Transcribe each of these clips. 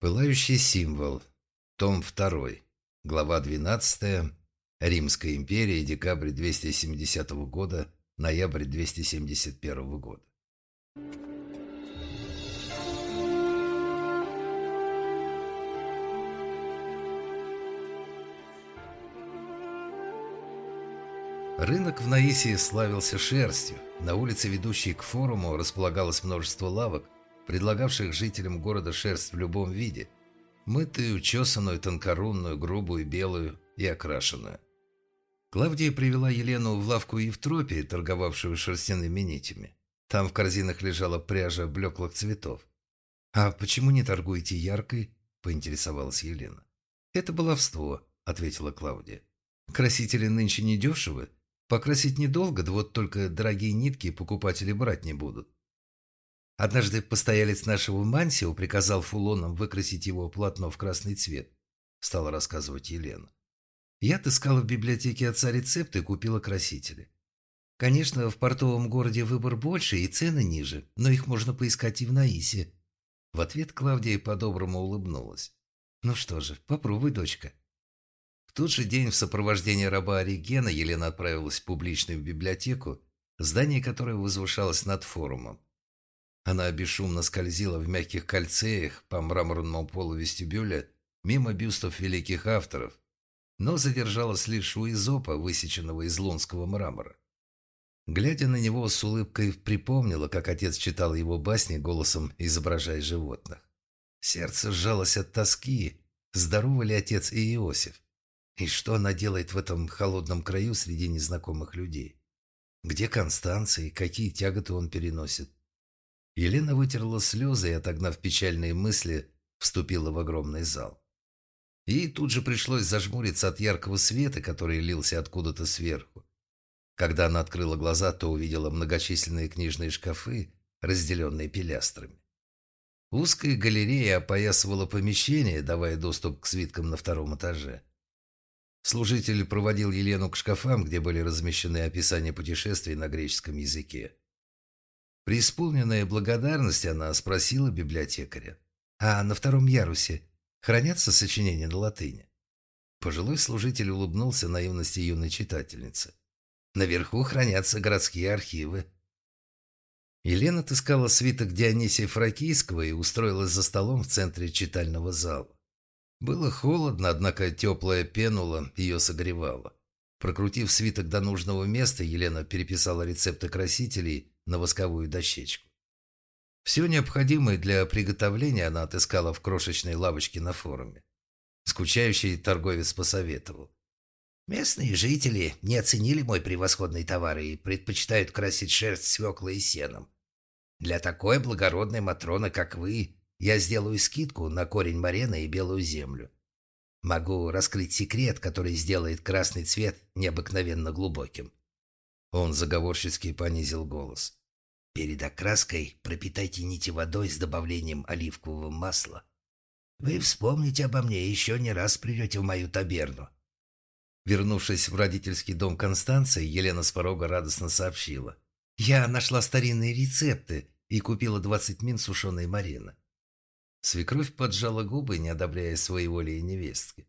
Пылающий символ. Том 2. Глава 12. Римская империя. Декабрь 270 года. Ноябрь 271 года. Рынок в Наисии славился шерстью. На улице, ведущей к форуму, располагалось множество лавок, предлагавших жителям города шерсть в любом виде. Мытую, чесанную, тонкорунную, грубую, белую и окрашенную. Клавдия привела Елену в лавку Евтропии, торговавшую шерстяными нитями. Там в корзинах лежала пряжа блеклых цветов. «А почему не торгуете яркой?» – поинтересовалась Елена. «Это баловство», – ответила Клавдия. «Красители нынче не дешевы. Покрасить недолго, да вот только дорогие нитки покупатели брать не будут. Однажды постоялец нашего Мансио приказал фулоном выкрасить его полотно в красный цвет, стала рассказывать Елена. Я отыскала в библиотеке отца рецепты и купила красители. Конечно, в портовом городе выбор больше и цены ниже, но их можно поискать и в Наисе. В ответ Клавдия по-доброму улыбнулась. «Ну что же, попробуй, дочка». В тот же день в сопровождении раба Оригена Елена отправилась в публичную библиотеку, здание которой возвышалось над форумом. Она бесшумно скользила в мягких кольцеях по мраморному полу вестибюля мимо бюстов великих авторов, но задержалась лишь у изопа, высеченного из лунского мрамора. Глядя на него с улыбкой, припомнила, как отец читал его басни голосом, изображая животных. Сердце сжалось от тоски. Здоровый ли отец и Иосиф? И что она делает в этом холодном краю среди незнакомых людей? Где Констанция и какие тяготы он переносит? Елена вытерла слезы и, отогнав печальные мысли, вступила в огромный зал. Ей тут же пришлось зажмуриться от яркого света, который лился откуда-то сверху. Когда она открыла глаза, то увидела многочисленные книжные шкафы, разделенные пилястрами. Узкая галерея опоясывала помещение, давая доступ к свиткам на втором этаже. Служитель проводил Елену к шкафам, где были размещены описания путешествий на греческом языке. Преисполненная благодарность, она спросила библиотекаря. «А на втором ярусе хранятся сочинения на латыни?» Пожилой служитель улыбнулся наивности юной читательницы. «Наверху хранятся городские архивы». Елена отыскала свиток Дионисия Фракийского и устроилась за столом в центре читального зала. Было холодно, однако теплая пенула ее согревала. Прокрутив свиток до нужного места, Елена переписала рецепты красителей на восковую дощечку. Все необходимое для приготовления она отыскала в крошечной лавочке на форуме. Скучающий торговец посоветовал. «Местные жители не оценили мой превосходный товар и предпочитают красить шерсть свеклой и сеном. Для такой благородной Матроны, как вы, я сделаю скидку на корень марена и белую землю. Могу раскрыть секрет, который сделает красный цвет необыкновенно глубоким. Он заговорчески понизил голос. Перед окраской пропитайте нити водой с добавлением оливкового масла. Вы вспомните обо мне и еще не раз придете в мою таберну. Вернувшись в родительский дом Констанции, Елена с порога радостно сообщила. «Я нашла старинные рецепты и купила 20 мин сушеной марины. Свекровь поджала губы, не одобряя своеволия невестки.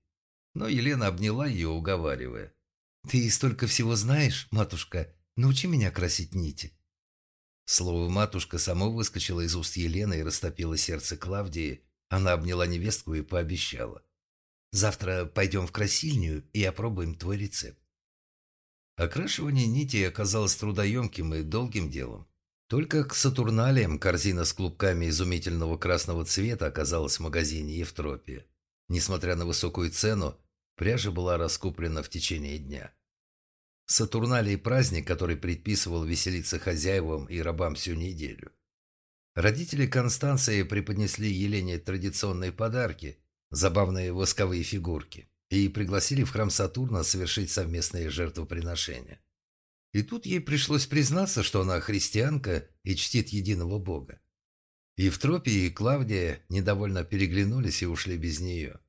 Но Елена обняла ее, уговаривая. «Ты столько всего знаешь, матушка, научи меня красить нити». Слово «матушка» само выскочило из уст Елены и растопило сердце Клавдии. Она обняла невестку и пообещала. «Завтра пойдем в красильню и опробуем твой рецепт». Окрашивание нитей оказалось трудоемким и долгим делом. Только к Сатурналиям корзина с клубками изумительного красного цвета оказалась в магазине Евтропия. Несмотря на высокую цену, пряжа была раскуплена в течение дня. Сатурналий – праздник, который предписывал веселиться хозяевам и рабам всю неделю. Родители Констанции преподнесли Елене традиционные подарки, забавные восковые фигурки, и пригласили в храм Сатурна совершить совместное жертвоприношение. И тут ей пришлось признаться, что она христианка и чтит единого Бога. Евтропия и Клавдия недовольно переглянулись и ушли без нее.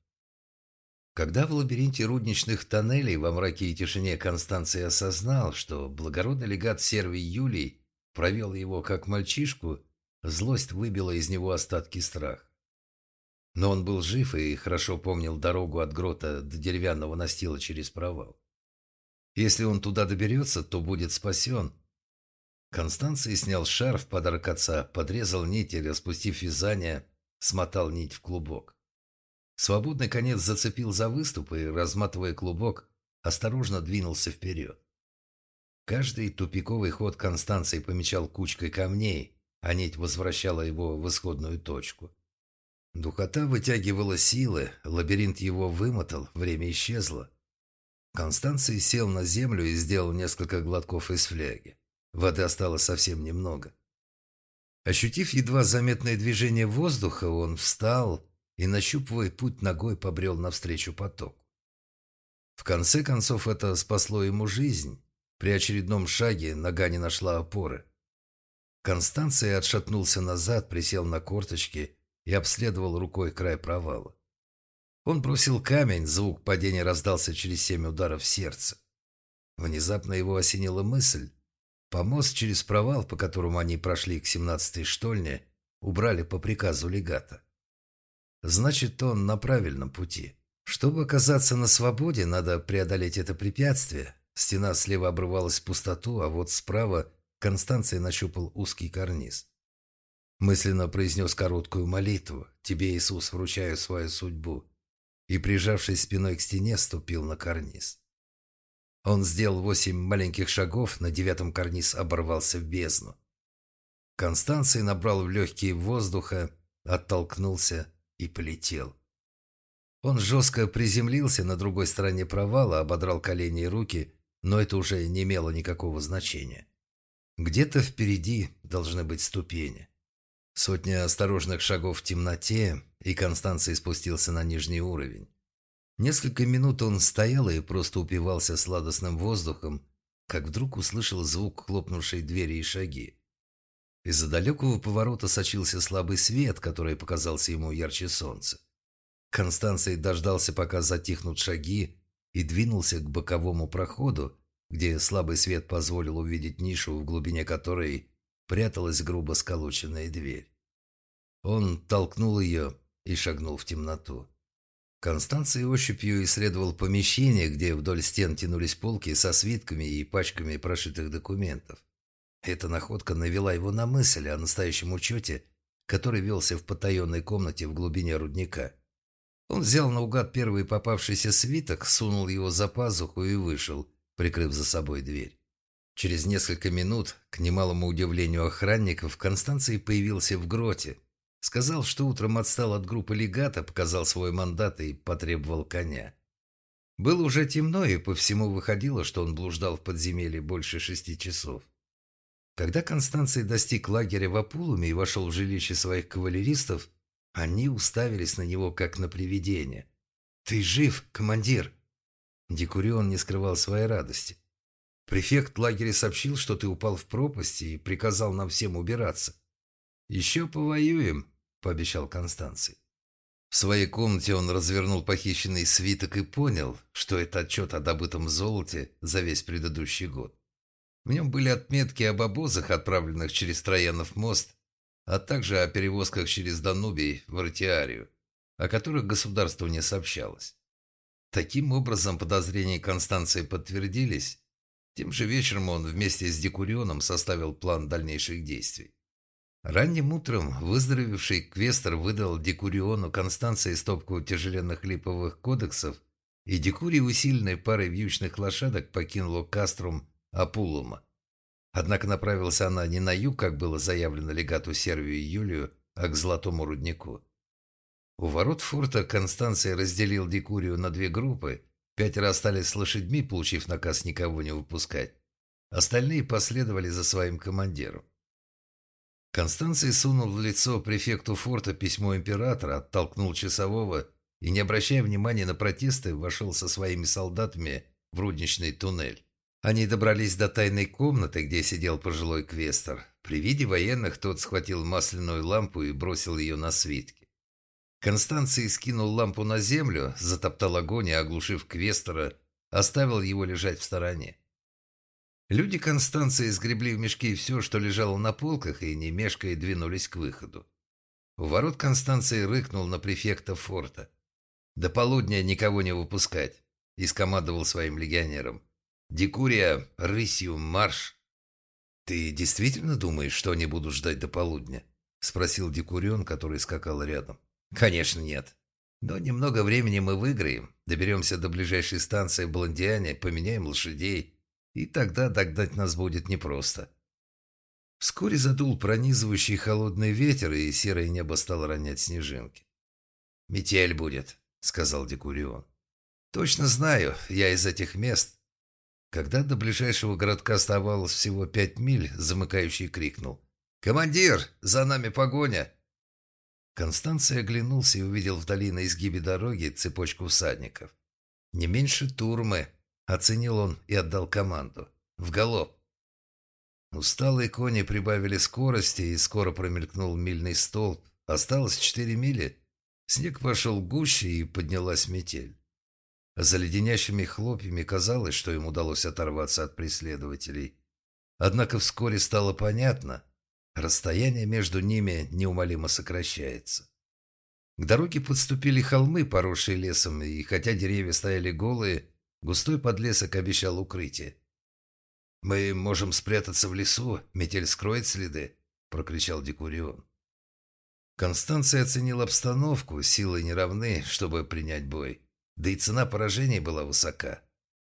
Когда в лабиринте рудничных тоннелей во мраке и тишине Констанция осознал, что благородный легат Сервий Юлий провел его как мальчишку, злость выбила из него остатки страха. Но он был жив и хорошо помнил дорогу от грота до деревянного настила через провал. Если он туда доберется, то будет спасен. Констанций снял шарф, подарок отца, подрезал нить и, распустив вязание, смотал нить в клубок. Свободный конец зацепил за выступ и, разматывая клубок, осторожно двинулся вперед. Каждый тупиковый ход Констанции помечал кучкой камней, а нить возвращала его в исходную точку. Духота вытягивала силы, лабиринт его вымотал, время исчезло. Констанций сел на землю и сделал несколько глотков из фляги. Воды осталось совсем немного. Ощутив едва заметное движение воздуха, он встал и, нащупывая путь ногой, побрел навстречу потоку. В конце концов, это спасло ему жизнь. При очередном шаге нога не нашла опоры. Констанция отшатнулся назад, присел на корточки и обследовал рукой край провала. Он бросил камень, звук падения раздался через семь ударов сердца. Внезапно его осенила мысль. Помост через провал, по которому они прошли к семнадцатой штольне, убрали по приказу легата. Значит, он на правильном пути. Чтобы оказаться на свободе, надо преодолеть это препятствие. Стена слева обрывалась в пустоту, а вот справа Констанция нащупал узкий карниз. Мысленно произнес короткую молитву «Тебе, Иисус, вручаю свою судьбу» и, прижавшись спиной к стене, ступил на карниз. Он сделал восемь маленьких шагов, на девятом карниз оборвался в бездну. Констанций набрал в легкие воздуха, оттолкнулся и полетел. Он жестко приземлился на другой стороне провала, ободрал колени и руки, но это уже не имело никакого значения. Где-то впереди должны быть ступени. Сотня осторожных шагов в темноте, и Констанций спустился на нижний уровень. Несколько минут он стоял и просто упивался сладостным воздухом, как вдруг услышал звук хлопнувшей двери и шаги. Из-за далекого поворота сочился слабый свет, который показался ему ярче солнца. Констанций дождался, пока затихнут шаги, и двинулся к боковому проходу, где слабый свет позволил увидеть нишу, в глубине которой пряталась грубо сколоченная дверь. Он толкнул ее и шагнул в темноту. Констанций ощупью исследовал помещение, где вдоль стен тянулись полки со свитками и пачками прошитых документов. Эта находка навела его на мысль о настоящем учете, который велся в потаенной комнате в глубине рудника. Он взял наугад первый попавшийся свиток, сунул его за пазуху и вышел, прикрыв за собой дверь. Через несколько минут, к немалому удивлению охранников, Констанций появился в гроте. Сказал, что утром отстал от группы легата, показал свой мандат и потребовал коня. Было уже темно, и по всему выходило, что он блуждал в подземелье больше шести часов. Когда Констанций достиг лагеря в Апулуме и вошел в жилище своих кавалеристов, они уставились на него, как на привидение. «Ты жив, командир!» Декурион не скрывал своей радости. Префект лагеря сообщил, что ты упал в пропасть и приказал нам всем убираться. «Еще повоюем», — пообещал Констанций. В своей комнате он развернул похищенный свиток и понял, что это отчет о добытом золоте за весь предыдущий год. В нем были отметки об обозах, отправленных через Троянов мост, а также о перевозках через Данубий в Артиарию, о которых государству не сообщалось. Таким образом, подозрения Констанции подтвердились. Тем же вечером он вместе с Декурионом составил план дальнейших действий. Ранним утром выздоровевший Квестер выдал Декуриону Констанции стопку тяжеленных липовых кодексов, и Декурий, усиленной парой вьючных лошадок, покинула Каструм Апулума. Однако направился она не на юг, как было заявлено легату Сервию Юлию, а к Золотому руднику. У ворот форта Констанция разделил Декурию на две группы. Пятеро остались с лошадьми, получив наказ никого не выпускать. Остальные последовали за своим командиром. Констанций сунул в лицо префекту форта письмо императора, оттолкнул часового и, не обращая внимания на протесты, вошел со своими солдатами в рудничный туннель. Они добрались до тайной комнаты, где сидел пожилой квестер. При виде военных тот схватил масляную лампу и бросил ее на свитки. Констанций скинул лампу на землю, затоптал огонь и, оглушив квестера, оставил его лежать в стороне. Люди Констанции сгребли в мешки все, что лежало на полках, и, не мешкая, двинулись к выходу. У ворот Констанции рыкнул на префекта форта. «До полудня никого не выпускать», — и скомандовал своим легионерам. «Дикурия, рысью, марш!» «Ты действительно думаешь, что они будут ждать до полудня?» — спросил Дикурион, который скакал рядом. «Конечно нет. Но немного времени мы выиграем. Доберемся до ближайшей станции Блондиане, поменяем лошадей, и тогда догнать нас будет непросто». Вскоре задул пронизывающий холодный ветер, и серое небо стало ронять снежинки. «Метель будет», — сказал Декурион. «Точно знаю, я из этих мест». Когда до ближайшего городка оставалось всего пять миль, замыкающий крикнул. «Командир, за нами погоня!» Констанция оглянулся и увидел вдали на изгибе дороги цепочку всадников. «Не меньше турмы», — оценил он и отдал команду. «В галоп!» Усталые кони прибавили скорости, и скоро промелькнул мильный столб. Осталось четыре мили. Снег пошел гуще, и поднялась метель. За леденящими хлопьями казалось, что им удалось оторваться от преследователей. Однако вскоре стало понятно, расстояние между ними неумолимо сокращается. К дороге подступили холмы, поросшие лесом, и хотя деревья стояли голые, густой подлесок обещал укрытие. «Мы можем спрятаться в лесу, метель скроет следы», — прокричал Декурион. Констанция оценил обстановку, силы не равны, чтобы принять бой. Да и цена поражений была высока.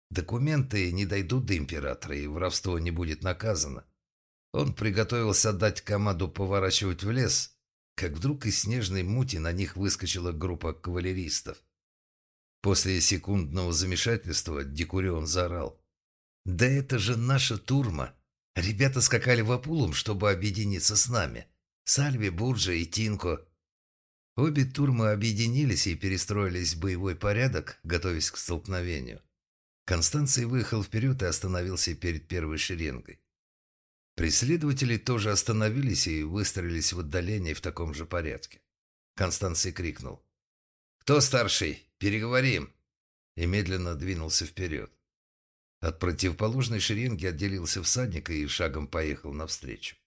Документы не дойдут до императора, и воровство не будет наказано. Он приготовился отдать команду поворачивать в лес, как вдруг из снежной мути на них выскочила группа кавалеристов. После секундного замешательства Декурион заорал. «Да это же наша турма. Ребята скакали в Апулум, чтобы объединиться с нами. Сальви, Бурджа и Тинко». Обе турмы объединились и перестроились в боевой порядок, готовясь к столкновению. Констанций выехал вперед и остановился перед первой шеренгой. Преследователи тоже остановились и выстроились в отдалении в таком же порядке. Констанций крикнул. «Кто старший? Переговорим!» и медленно двинулся вперед. От противоположной шеренги отделился всадник и шагом поехал навстречу.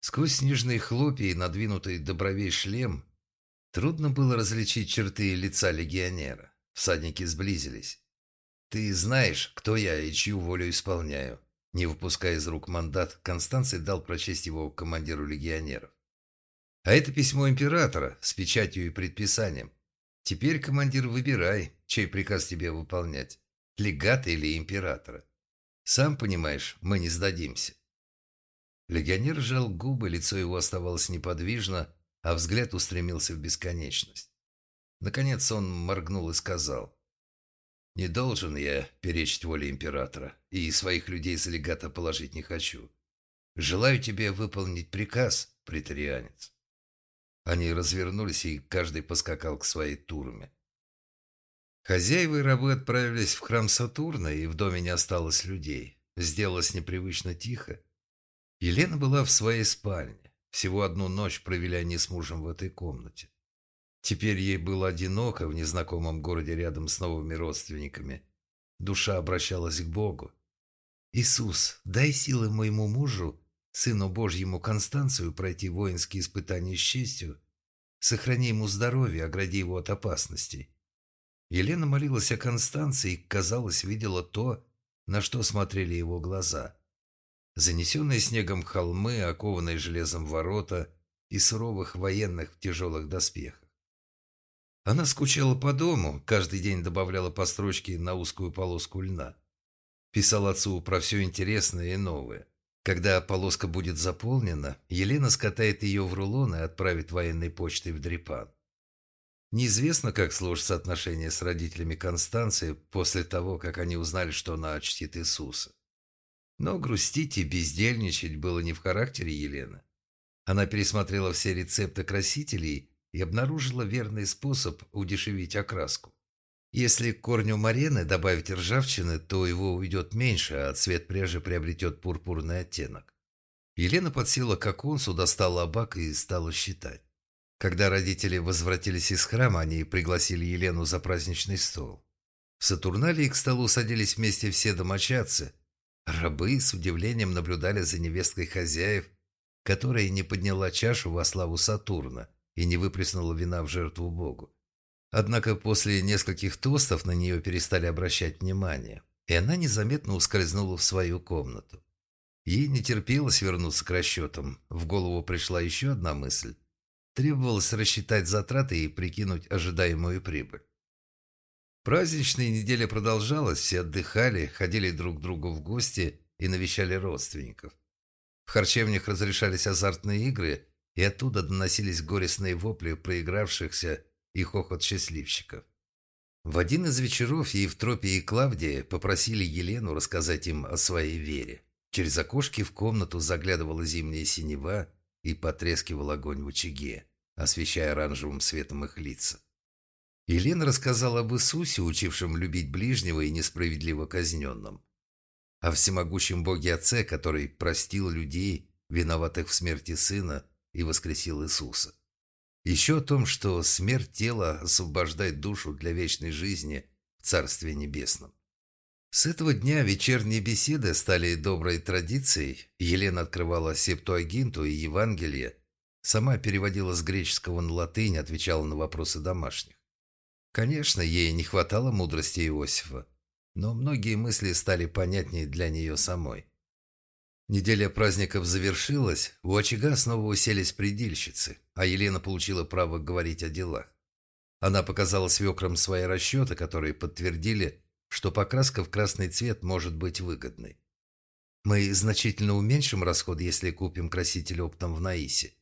Сквозь снежные хлопья и надвинутый до бровей шлем трудно было различить черты лица легионера. Всадники сблизились. «Ты знаешь, кто я и чью волю исполняю». Не выпуская из рук мандат, Констанций дал прочесть его командиру легионеров. «А это письмо императора с печатью и предписанием. Теперь, командир, выбирай, чей приказ тебе выполнять легата или императора. Сам понимаешь, мы не сдадимся. Легионер сжал губы, лицо его оставалось неподвижно, а взгляд устремился в бесконечность. Наконец он моргнул и сказал, «Не должен я перечить воле императора, и своих людей за легата положить не хочу. Желаю тебе выполнить приказ, претарианец». Они развернулись, и каждый поскакал к своей турме. Хозяева и рабы отправились в храм Сатурна, и в доме не осталось людей. Сделалось непривычно тихо. Елена была в своей спальне. Всего одну ночь провели они с мужем в этой комнате. Теперь ей было одиноко в незнакомом городе рядом с новыми родственниками. Душа обращалась к Богу. «Иисус, дай силы моему мужу, сыну Божьему Констанцию, пройти воинские испытания с честью. Сохрани ему здоровье, огради его от опасностей. Елена молилась о Констанции и, казалось, видела то, на что смотрели его глаза. Занесенные снегом холмы, окованные железом ворота и суровых военных в тяжелых доспехах. Она скучала по дому, каждый день добавляла по строчке на узкую полоску льна. Писал отцу про все интересное и новое. Когда полоска будет заполнена, Елена скатает ее в рулон и отправит военной почтой в Дрипан. Неизвестно, как сложатся отношения с родителями Констанции после того, как они узнали, что она чтит Иисуса. Но грустить и бездельничать было не в характере Елены. Она пересмотрела все рецепты красителей и обнаружила верный способ удешевить окраску. Если к корню марены добавить ржавчины, то его уйдет меньше, а цвет пряжи приобретет пурпурный оттенок. Елена подсела к оконцу, достала абак и стала считать. Когда родители возвратились из храма, они пригласили Елену за праздничный стол. В Сатурналии к столу садились вместе все домочадцы. Рабы с удивлением наблюдали за невесткой хозяев, которая не подняла чашу во славу Сатурна, и не выплеснула вина в жертву Богу. Однако после нескольких тостов на нее перестали обращать внимание, и она незаметно ускользнула в свою комнату. Ей не терпелось вернуться к расчетам. В голову пришла еще одна мысль. Требовалось рассчитать затраты и прикинуть ожидаемую прибыль. Праздничная неделя продолжалась, все отдыхали, ходили друг к другу в гости и навещали родственников. В харчевнях разрешались азартные игры, и оттуда доносились горестные вопли проигравшихся и хохот счастливчиков. В один из вечеров Евтропия и Клавдия попросили Елену рассказать им о своей вере. Через окошки в комнату заглядывала зимняя синева и потрескивал огонь в очаге, освещая оранжевым светом их лица. Елена рассказала об Иисусе, учившем любить ближнего и несправедливо казненном. О всемогущем Боге Отце, который простил людей, виноватых в смерти Сына, и воскресил Иисуса. Еще о том, что смерть тела освобождает душу для вечной жизни в Царстве Небесном. С этого дня вечерние беседы стали доброй традицией. Елена открывала Септуагинту и Евангелие, сама переводила с греческого на латынь, отвечала на вопросы домашних. Конечно, ей не хватало мудрости Иосифа, но многие мысли стали понятнее для нее самой. Неделя праздников завершилась, у очага снова уселись предельщицы, а Елена получила право говорить о делах. Она показала свекрам свои расчеты, которые подтвердили, что покраска в красный цвет может быть выгодной. Мы значительно уменьшим расход, если купим краситель оптом в Наисе.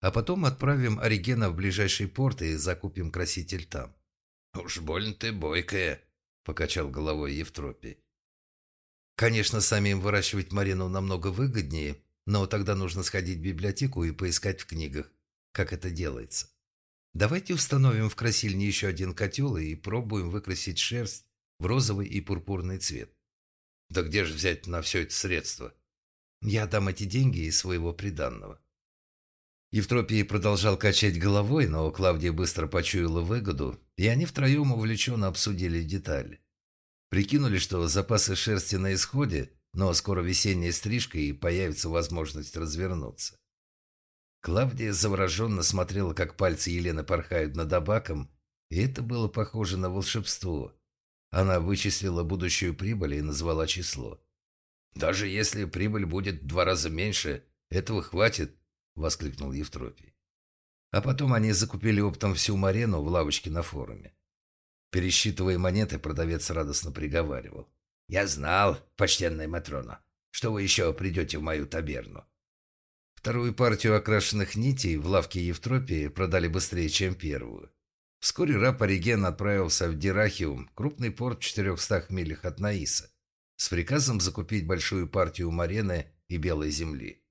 А потом отправим Оригена в ближайший порт и закупим краситель там. «Уж больно ты бойкая», — покачал головой Евтропий. «Конечно, самим выращивать Марину намного выгоднее, но тогда нужно сходить в библиотеку и поискать в книгах, как это делается. Давайте установим в красильне еще один котел и пробуем выкрасить шерсть в розовый и пурпурный цвет. Да где же взять на все это средства? Я дам эти деньги из своего приданного. Евтропий продолжал качать головой, но Клавдия быстро почуяла выгоду, и они втроем увлеченно обсудили детали. Прикинули, что запасы шерсти на исходе, но скоро весенняя стрижка и появится возможность развернуться. Клавдия завороженно смотрела, как пальцы Елены порхают над абаком, и это было похоже на волшебство. Она вычислила будущую прибыль и назвала число. «Даже если прибыль будет в два раза меньше, этого хватит», — воскликнул Евтропий. А потом они закупили оптом всю марену в лавочке на форуме. Пересчитывая монеты, продавец радостно приговаривал. «Я знал, почтенная Матрона, что вы еще придете в мою таберну». Вторую партию окрашенных нитей в лавке Евтропии продали быстрее, чем первую. Вскоре раб Ориген отправился в Дирахиум, крупный порт в 400 милях от Наиса, с приказом закупить большую партию марены и белой земли.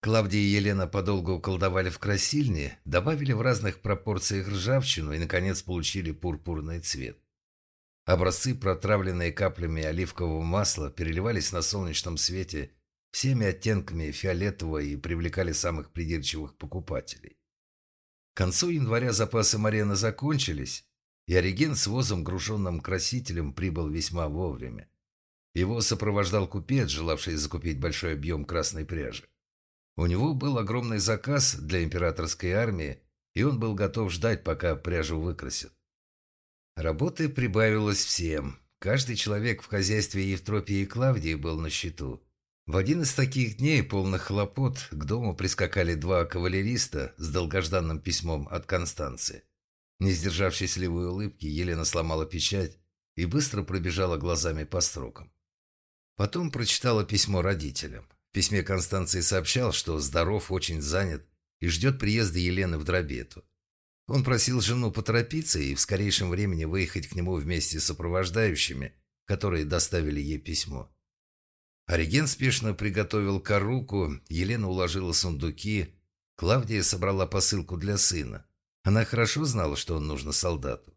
Клавдия и Елена подолгу колдовали в красильне, добавили в разных пропорциях ржавчину и, наконец, получили пурпурный цвет. Образцы, протравленные каплями оливкового масла, переливались на солнечном свете всеми оттенками фиолетового и привлекали самых придирчивых покупателей. К концу января запасы Марены закончились, и Ориген с возом, груженным красителем, прибыл весьма вовремя. Его сопровождал купец, желавший закупить большой объем красной пряжи. У него был огромный заказ для императорской армии, и он был готов ждать, пока пряжу выкрасят. Работы прибавилось всем. Каждый человек в хозяйстве Евтропии и Клавдии был на счету. В один из таких дней, полных хлопот, к дому прискакали два кавалериста с долгожданным письмом от Констанции. Не сдержав счастливой улыбки, Елена сломала печать и быстро пробежала глазами по строкам. Потом прочитала письмо родителям. В письме Констанции сообщал, что здоров, очень занят и ждет приезда Елены в Дробету. Он просил жену поторопиться и в скорейшем времени выехать к нему вместе с сопровождающими, которые доставили ей письмо. Ориген спешно приготовил коруку, Елена уложила сундуки, Клавдия собрала посылку для сына. Она хорошо знала, что он нужно солдату.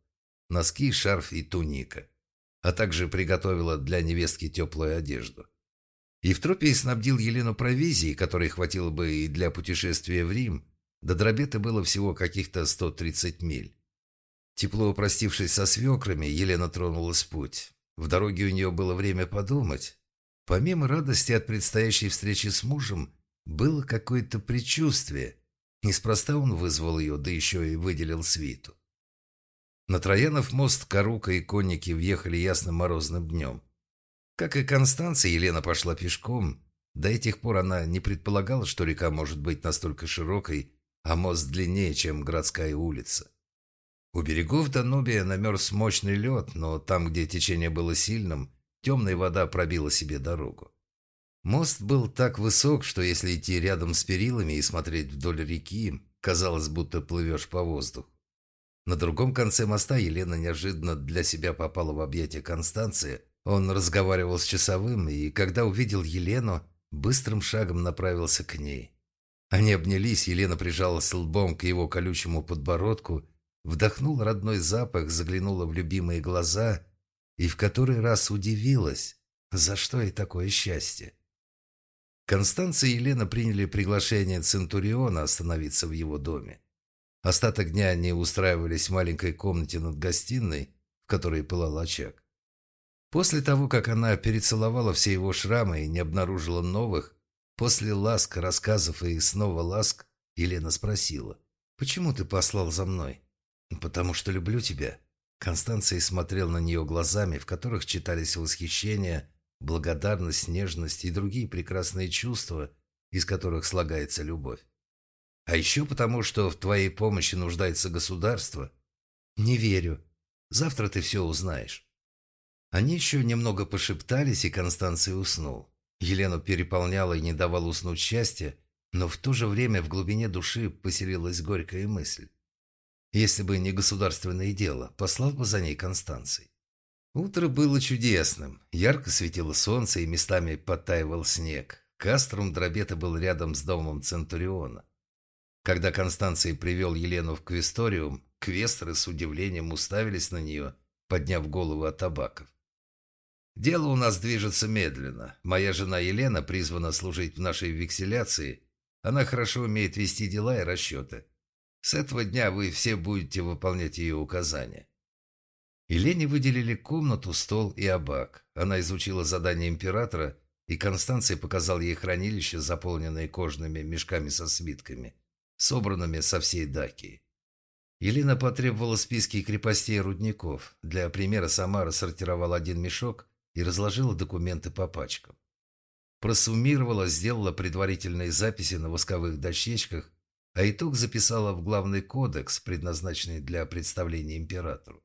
Носки, шарф и туника. А также приготовила для невестки теплую одежду. Евтропий снабдил Елену провизией, которой хватило бы и для путешествия в Рим. До Дробеты было всего каких-то 130 миль. Тепло простившись со свекрами, Елена тронулась в путь. В дороге у нее было время подумать, Помимо радости от предстоящей встречи с мужем, было какое-то предчувствие. Неспроста он вызвал ее, да еще и выделил свиту. На Троянов мост Карука и конники въехали ясным морозным днем. Как и Констанция, Елена пошла пешком. До этих пор она не предполагала, что река может быть настолько широкой, а мост длиннее, чем городская улица. У берегов Данубия намерз мощный лед, но там, где течение было сильным, темная вода пробила себе дорогу. Мост был так высок, что если идти рядом с перилами и смотреть вдоль реки, казалось, будто плывешь по воздуху. На другом конце моста Елена неожиданно для себя попала в объятия Констанции. Он разговаривал с часовым, и когда увидел Елену, быстрым шагом направился к ней. Они обнялись, Елена прижалась лбом к его колючему подбородку, вдохнула родной запах, заглянула в любимые глаза и в который раз удивилась, за что ей такое счастье. Констанция и Елена приняли приглашение Центуриона остановиться в его доме. Остаток дня они устраивались в маленькой комнате над гостиной, в которой пылал очаг. После того, как она перецеловала все его шрамы и не обнаружила новых, после ласк, рассказов и снова ласк, Елена спросила, «Почему ты послал за мной?» «Потому что люблю тебя». Констанция смотрел на нее глазами, в которых читались восхищение, благодарность, нежность и другие прекрасные чувства, из которых слагается любовь. А еще потому, что в твоей помощи нуждается государство. Не верю. Завтра ты все узнаешь. Они еще немного пошептались, и Констанция уснул. Елену переполняла и не давала уснуть счастье, но в то же время в глубине души поселилась горькая мысль. Если бы не государственное дело, послал бы за ней Констанций. Утро было чудесным. Ярко светило солнце и местами подтаивал снег. Каструм Дробета был рядом с домом Центуриона. Когда Констанций привел Елену в квесториум, квесторы с удивлением уставились на нее, подняв голову от табаков. «Дело у нас движется медленно. Моя жена Елена призвана служить в нашей векселяции. Она хорошо умеет вести дела и расчеты. С этого дня вы все будете выполнять ее указания. Елене выделили комнату, стол и абак. Она изучила задание императора, и Констанция показал ей хранилище, заполненное кожными мешками со свитками, собранными со всей Дакии. Елена потребовала списки крепостей и рудников. Для примера сама рассортировала один мешок и разложила документы по пачкам. Просуммировала, сделала предварительные записи на восковых дощечках, а итог записала в главный кодекс, предназначенный для представления императору.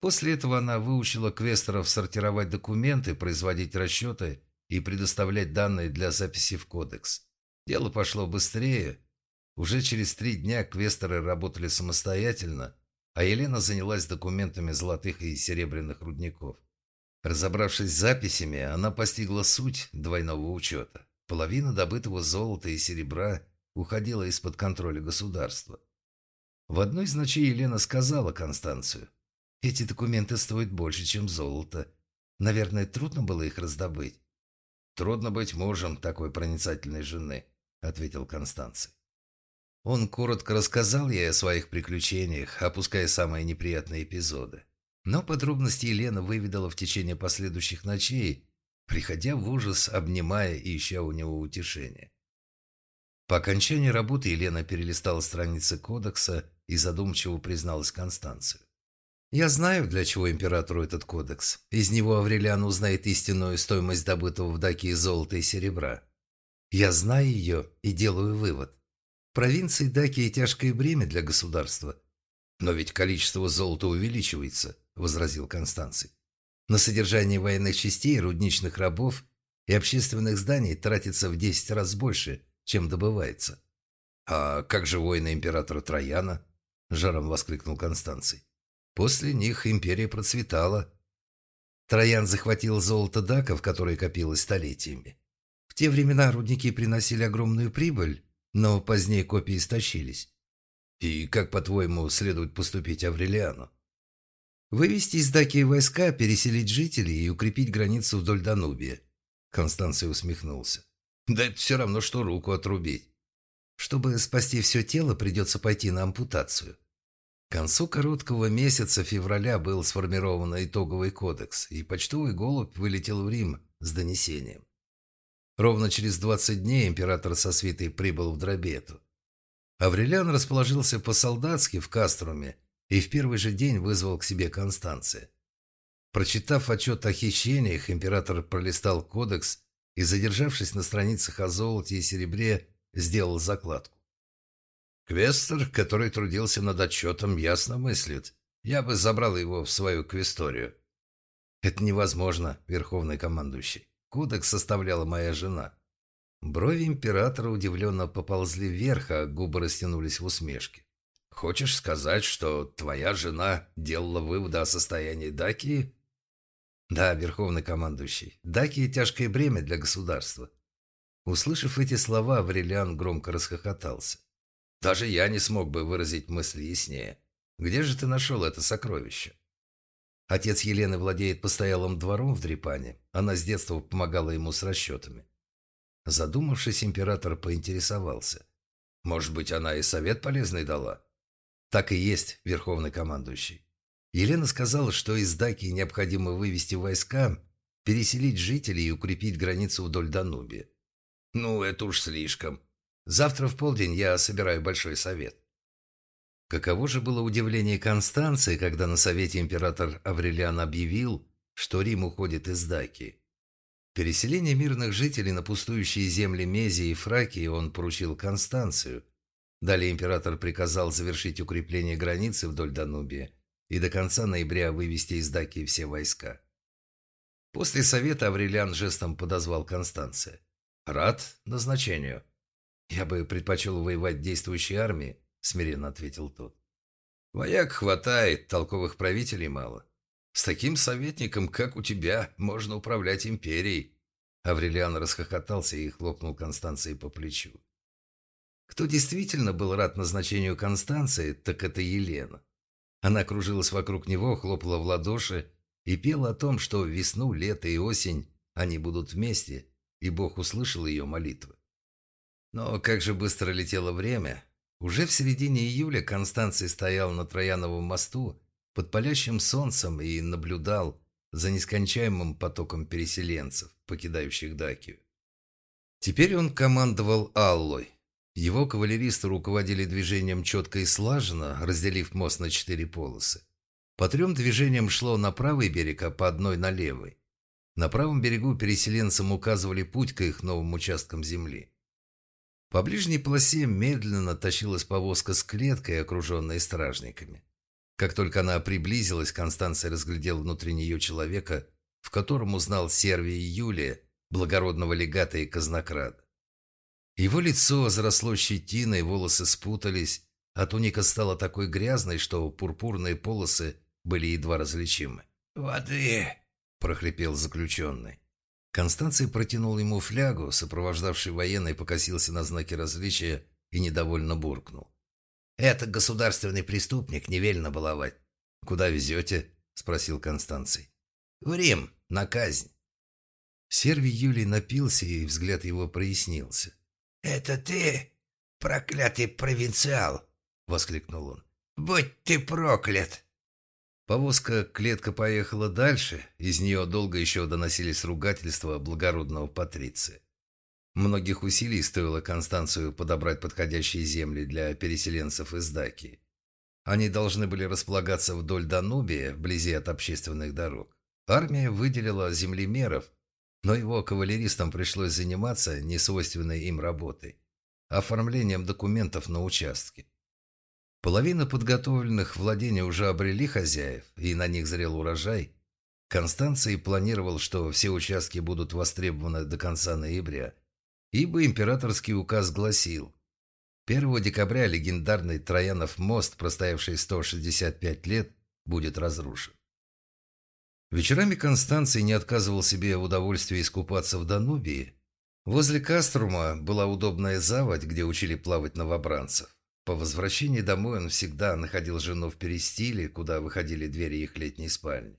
После этого она выучила квесторов сортировать документы, производить расчеты и предоставлять данные для записи в кодекс. Дело пошло быстрее. Уже через три дня квесторы работали самостоятельно, а Елена занялась документами золотых и серебряных рудников. Разобравшись с записями, она постигла суть двойного учета. Половина добытого золота и серебра уходила из-под контроля государства. В одной из ночей Елена сказала Констанцию, эти документы стоят больше, чем золото. Наверное, трудно было их раздобыть. Трудно быть мужем такой проницательной жены, ответил Констанций. Он коротко рассказал ей о своих приключениях, опуская самые неприятные эпизоды. Но подробности Елена выведала в течение последующих ночей, приходя в ужас, обнимая и ища у него утешения. По окончании работы Елена перелистала страницы кодекса и задумчиво призналась Констанцию. Я знаю, для чего императору этот кодекс. Из него Аврелиан узнает истинную стоимость добытого в Дакии золота и серебра. Я знаю ее и делаю вывод. Провинции Дакии тяжкое бремя для государства. Но ведь количество золота увеличивается, возразил Констанций. На содержание военных частей, рудничных рабов и общественных зданий тратится в 10 раз больше, чем добывается. «А как же воины императора Трояна?» – жаром воскликнул Констанций. После них империя процветала. Троян захватил золото даков, которое копилось столетиями. В те времена рудники приносили огромную прибыль, но позднее копии истощились. И как, по-твоему, следует поступить Аврелиану? Вывести из Дакии войска, переселить жителей и укрепить границу вдоль Данубия. Констанций усмехнулся. Да это все равно, что руку отрубить. Чтобы спасти все тело, придется пойти на ампутацию. К концу короткого месяца февраля был сформирован итоговый кодекс, и почтовый голубь вылетел в Рим с донесением. Ровно через 20 дней император со свитой прибыл в Дробету. Аврелиан расположился по-солдатски в Каструме и в первый же день вызвал к себе Констанция. Прочитав отчет о хищениях, император пролистал кодекс и, задержавшись на страницах о золоте и серебре, сделал закладку. Квестер, который трудился над отчетом, ясно мыслит. Я бы забрал его в свою квесторию. Это невозможно, верховный командующий. Кодекс составляла моя жена. Брови императора удивленно поползли вверх, а губы растянулись в усмешке. «Хочешь сказать, что твоя жена делала выводы о состоянии Дакии?» «Да, верховный командующий. Дакия – тяжкое бремя для государства». Услышав эти слова, Аврелиан громко расхохотался. «Даже я не смог бы выразить мысли яснее. Где же ты нашел это сокровище?» Отец Елены владеет постоялым двором в Дрипане. Она с детства помогала ему с расчетами. Задумавшись, император поинтересовался. «Может быть, она и совет полезный дала?» «Так и есть, верховный командующий. Елена сказала, что из Даки необходимо вывести войска, переселить жителей и укрепить границу вдоль Данубия. Ну, это уж слишком. Завтра в полдень я собираю большой совет. Каково же было удивление Констанции, когда на совете император Аврелиан объявил, что Рим уходит из Даки. Переселение мирных жителей на пустующие земли Мезии и Фракии он поручил Констанцию. Далее император приказал завершить укрепление границы вдоль Данубия и до конца ноября вывести из Даки все войска. После совета Аврелиан жестом подозвал Констанция. «Рад назначению. Я бы предпочел воевать действующей армии», — смиренно ответил тот. «Вояк хватает, толковых правителей мало. С таким советником, как у тебя, можно управлять империей. Аврелиан расхохотался и хлопнул Констанции по плечу. Кто действительно был рад назначению Констанции, так это Елена. Она кружилась вокруг него, хлопала в ладоши и пела о том, что весну, лето и осень они будут вместе, и Бог услышал ее молитвы. Но как же быстро летело время. Уже в середине июля Констанций стоял на Трояновом мосту под палящим солнцем и наблюдал за нескончаемым потоком переселенцев, покидающих Дакию. Теперь он командовал Аллой. Его кавалеристы руководили движением четко и слаженно, разделив мост на четыре полосы. По трем движениям шло на правый берег, а по одной на левый. На правом берегу переселенцам указывали путь к их новым участкам земли. По ближней полосе медленно тащилась повозка с клеткой, окруженной стражниками. Как только она приблизилась, Констанция разглядел внутри нее человека, в котором узнал Сервия Юлия, благородного легата и казнокрада. Его лицо заросло щетиной, волосы спутались, а туника стала такой грязной, что пурпурные полосы были едва различимы. «Воды!» – прохрипел заключенный. Констанция протянул ему флягу, сопровождавший военный покосился на знаки различия и недовольно буркнул. Это государственный преступник, не велено баловать. Куда везете? Спросил Констанций. В Рим, на казнь. Сервий Юлий напился, и взгляд его прояснился. «Это ты, проклятый провинциал!» — воскликнул он. «Будь ты проклят!» Повозка клетка поехала дальше, из нее долго еще доносились ругательства благородного патриция. Многих усилий стоило Констанцию подобрать подходящие земли для переселенцев из Дакии. Они должны были располагаться вдоль Данубия, вблизи от общественных дорог. Армия выделила землемеров, но его кавалеристам пришлось заниматься несвойственной им работой – оформлением документов на участке. Половина подготовленных владений уже обрели хозяев, и на них зрел урожай. Констанций планировал, что все участки будут востребованы до конца ноября – ибо императорский указ гласил 1 декабря легендарный Троянов мост, простоявший 165 лет, будет разрушен. Вечерами Констанций не отказывал себе в удовольствии искупаться в Данубии. Возле Каструма была удобная заводь, где учили плавать новобранцев. По возвращении домой он всегда находил жену в перестиле, куда выходили двери их летней спальни.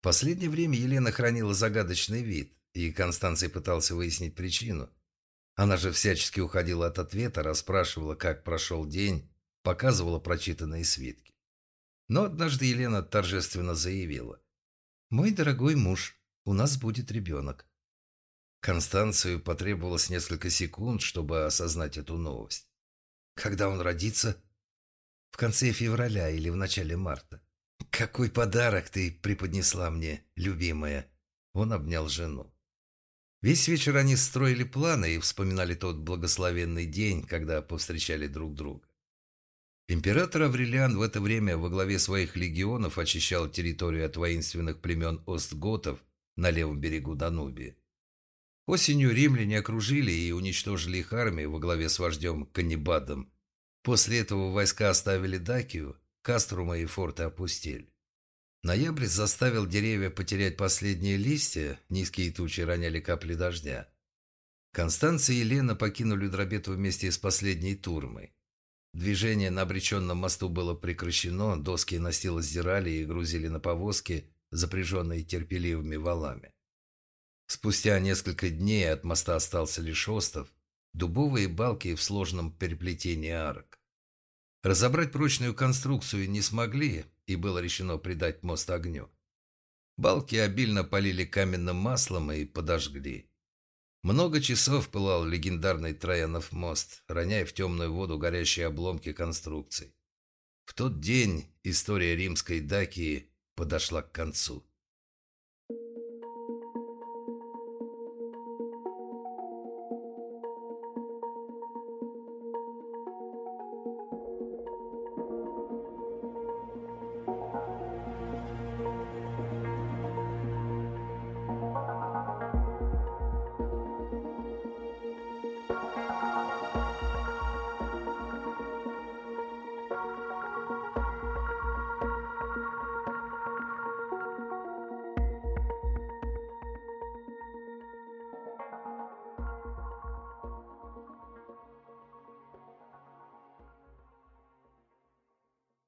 В последнее время Елена хранила загадочный вид, и Констанций пытался выяснить причину – она же всячески уходила от ответа, расспрашивала, как прошел день, показывала прочитанные свитки. Но однажды Елена торжественно заявила. «Мой дорогой муж, у нас будет ребенок». Констанцию потребовалось несколько секунд, чтобы осознать эту новость. Когда он родится? В конце февраля или в начале марта. Какой подарок ты преподнесла мне, любимая. Он обнял жену. Весь вечер они строили планы и вспоминали тот благословенный день, когда повстречали друг друга. Император Аврелиан в это время во главе своих легионов очищал территорию от воинственных племен Остготов на левом берегу Данубии. Осенью римляне окружили и уничтожили их армии во главе с вождем Каннибадом. После этого войска оставили Дакию, Каструма и форты опустили. Ноябрь заставил деревья потерять последние листья, низкие тучи роняли капли дождя. Констанция и Лена покинули Дробету вместе с последней турмой. Движение на обреченном мосту было прекращено, доски настила сдирали и грузили на повозки, запряженные терпеливыми валами. Спустя несколько дней от моста остался лишь остов, дубовые балки в сложном переплетении арок. Разобрать прочную конструкцию не смогли, и было решено придать мост огню. Балки обильно полили каменным маслом и подожгли. Много часов пылал легендарный Троянов мост, роняя в темную воду горящие обломки конструкций. В тот день история римской Дакии подошла к концу.